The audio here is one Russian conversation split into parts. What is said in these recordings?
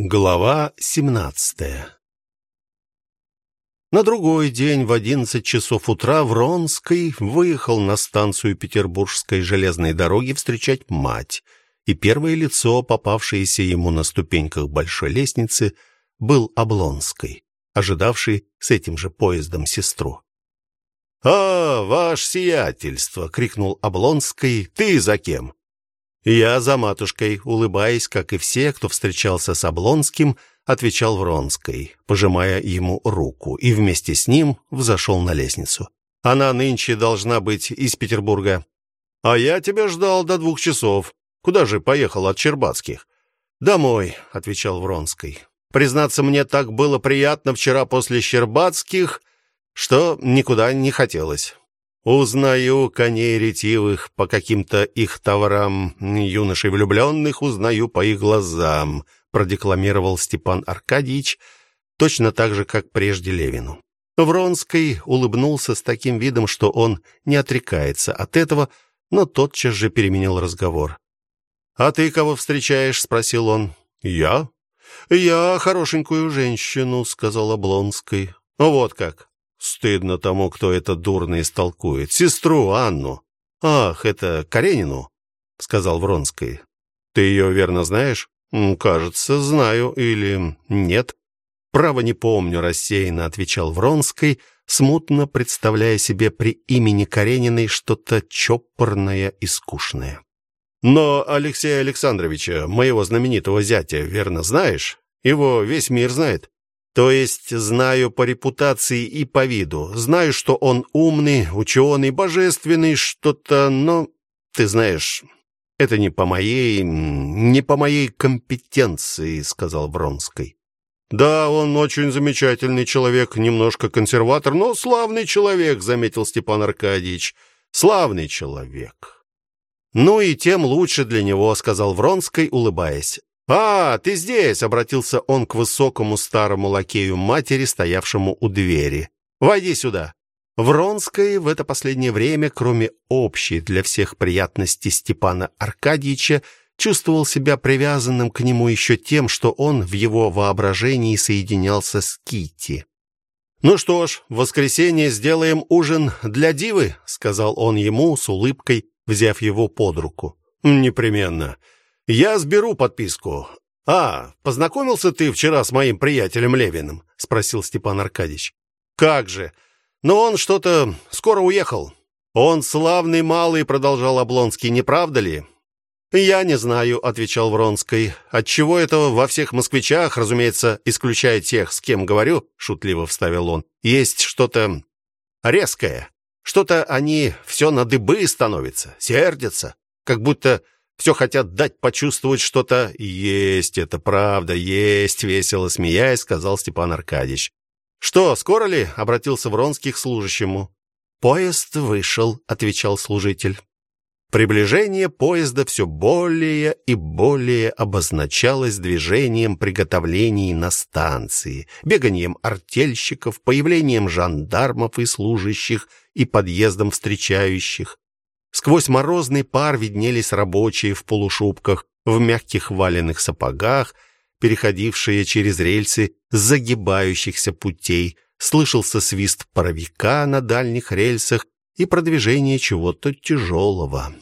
Глава 17. На другой день в одиннадцать часов утра Вронский выехал на станцию Петербургской железной дороги встречать мать, и первое лицо, попавшееся ему на ступеньках большой лестницы, был Облонский, ожидавший с этим же поездом сестру. «А, ваше сиятельство!» — крикнул Облонский. «Ты за кем?» Я за матушкой, улыбаясь, как и все, кто встречался с Облонским, отвечал Вронской, пожимая ему руку, и вместе с ним взошел на лестницу. Она нынче должна быть из Петербурга. А я тебя ждал до двух часов. Куда же поехал от Чербатских? Домой, отвечал Вронской. Признаться, мне так было приятно вчера после Щербатских, что никуда не хотелось. Узнаю коней ретивых по каким-то их товарам, юношей влюбленных узнаю по их глазам, продекламировал Степан Аркадьевич, точно так же, как прежде Левину. Вронский улыбнулся с таким видом, что он не отрекается от этого, но тотчас же переменил разговор. «А ты кого встречаешь?» — спросил он. «Я?» «Я хорошенькую женщину», — сказал Облонский. «Вот как. Стыдно тому, кто это дурно истолкует. Сестру Анну. Ах, это Каренину, сказал Вронский. Ты ее верно знаешь? Кажется, знаю или нет. Право не помню, рассеянно отвечал Вронский, смутно представляя себе при имени Карениной что-то чопорное и скучное. Но Алексея Александровича, моего знаменитого зятя, верно знаешь? Его весь мир знает. То есть знаю по репутации и по виду. Знаю, что он умный, ученый, божественный, что-то, но ты знаешь, это не по моей, не по моей компетенции, сказал Вронский. Да, он очень замечательный человек, немножко консерватор, но славный человек, заметил Степан Аркадьевич. Славный человек. Ну и тем лучше для него, сказал Вронский, улыбаясь. «А, ты здесь!» — обратился он к высокому старому лакею матери, стоявшему у двери. «Войди сюда!» Вронской в это последнее время, кроме общей для всех приятности Степана Аркадьевича, чувствовал себя привязанным к нему еще тем, что он в его воображении соединялся с Кити. «Ну что ж, в воскресенье сделаем ужин для дивы», — сказал он ему с улыбкой, взяв его под руку. «Непременно. Я сберу подписку. А, познакомился ты вчера с моим приятелем Левиным, спросил Степан Аркадьевич. Как же? Но он что-то скоро уехал. Он славный малый, продолжал Облонский, не правда ли? Я не знаю, отвечал Вронский. Отчего это во всех москвичах, разумеется, исключая тех, с кем говорю, шутливо вставил он. Есть что-то резкое. Что-то они все на дыбы становятся, сердятся, как будто все хотят дать почувствовать что-то. Есть, это правда, есть, весело смеясь, сказал Степан Аркадьевич. Что, скоро ли? обратился Вронский к служащему. Поезд вышел, отвечал служитель. Приближение поезда все более и более обозначалось движением приготовлений на станции, беганием артельщиков, появлением жандармов и служащих и подъездом встречающих. Сквозь морозный пар виднелись рабочие в полушубках, в мягких валенных сапогах, переходившие через рельсы загибающихся путей. Слышался свист паровика на дальних рельсах и продвижение чего-то тяжелого.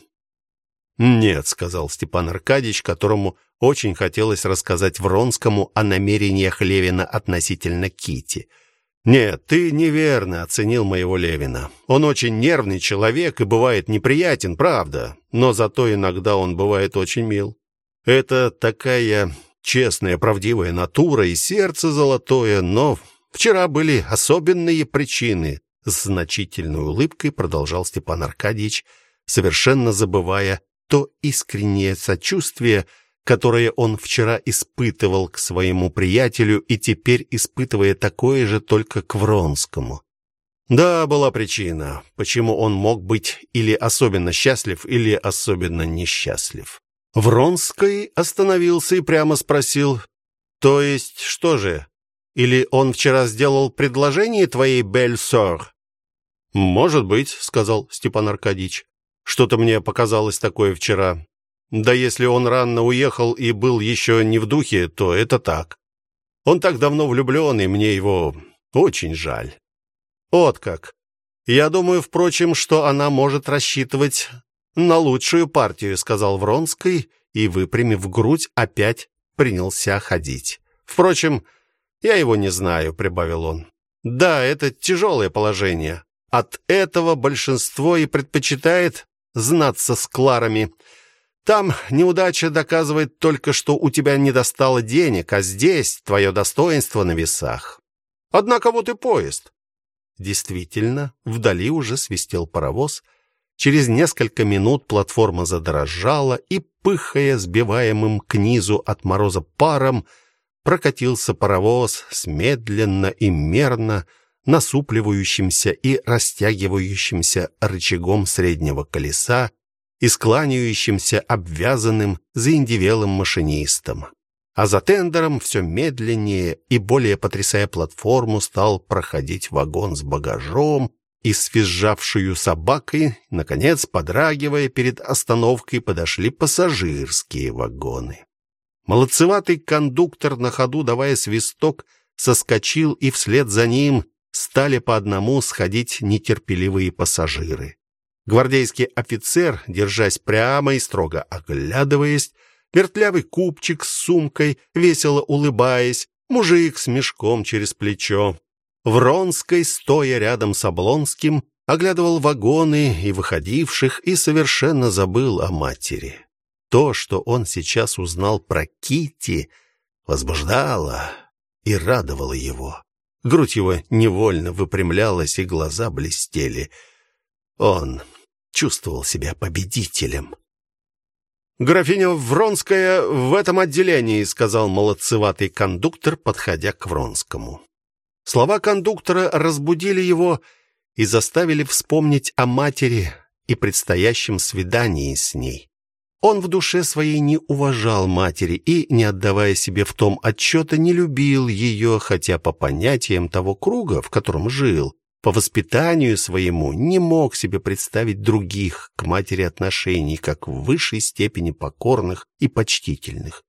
«Нет», — сказал Степан Аркадьевич, которому очень хотелось рассказать Вронскому о намерениях Левина относительно Кити. Нет, ты неверно оценил моего Левина. Он очень нервный человек и бывает неприятен, правда, но зато иногда он бывает очень мил. Это такая честная, правдивая натура и сердце золотое, но вчера были особенные причины. С значительной улыбкой продолжал Степан Аркадьевич, совершенно забывая то искреннее сочувствие, которое он вчера испытывал к своему приятелю и теперь испытывая такое же только к Вронскому. Да, была причина, почему он мог быть или особенно счастлив, или особенно несчастлив. Вронский остановился и прямо спросил: "То есть что же? Или он вчера сделал предложение твоей Бель-Сор?" "Может быть", сказал Степан Аркадьевич. "Что-то мне показалось такое вчера. Да если он рано уехал и был еще не в духе, то это так. Он так давно влюблен, и мне его очень жаль. Вот как. Я думаю, впрочем, что она может рассчитывать на лучшую партию, сказал Вронский и выпрямив грудь, опять принялся ходить. Впрочем, я его не знаю, прибавил он. Да, это тяжелое положение. От этого большинство и предпочитает знаться с Кларами. Там неудача доказывает только, что у тебя не достало денег, а здесь твое достоинство на весах. Однако вот и поезд. Действительно, вдали уже свистел паровоз. Через несколько минут платформа задрожала и, пыхая сбиваемым к низу от мороза паром, прокатился паровоз с медленно и мерно насупливающимся и растягивающимся рычагом среднего колеса и склоняющимся обвязанным заиндевелым машинистом. А за тендером все медленнее и более потрясая платформу стал проходить вагон с багажом и свизжавшую собакой, наконец, подрагивая перед остановкой, подошли пассажирские вагоны. Молодцеватый кондуктор на ходу давая свисток соскочил и вслед за ним стали по одному сходить нетерпеливые пассажиры. Гвардейский офицер, держась прямо и строго оглядываясь, вертлявый купчик с сумкой, весело улыбаясь, мужик с мешком через плечо. Вронской, стоя рядом с Облонским, оглядывал вагоны и выходивших и совершенно забыл о матери. То, что он сейчас узнал про Кити, возбуждало и радовало его. Грудь его невольно выпрямлялась, и глаза блестели. Он чувствовал себя победителем. Графиня Вронская в этом отделении, сказал молодцеватый кондуктор, подходя к Вронскому. Слова кондуктора разбудили его и заставили вспомнить о матери и предстоящем свидании с ней. Он в душе своей не уважал матери и, не отдавая себе в том отчета, не любил ее, хотя по понятиям того круга, в котором жил, по воспитанию своему не мог себе представить других к матери отношений, как в высшей степени покорных и почтительных.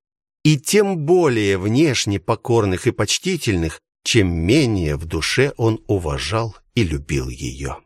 И тем более внешне покорных и почтительных, чем менее в душе он уважал и любил ее.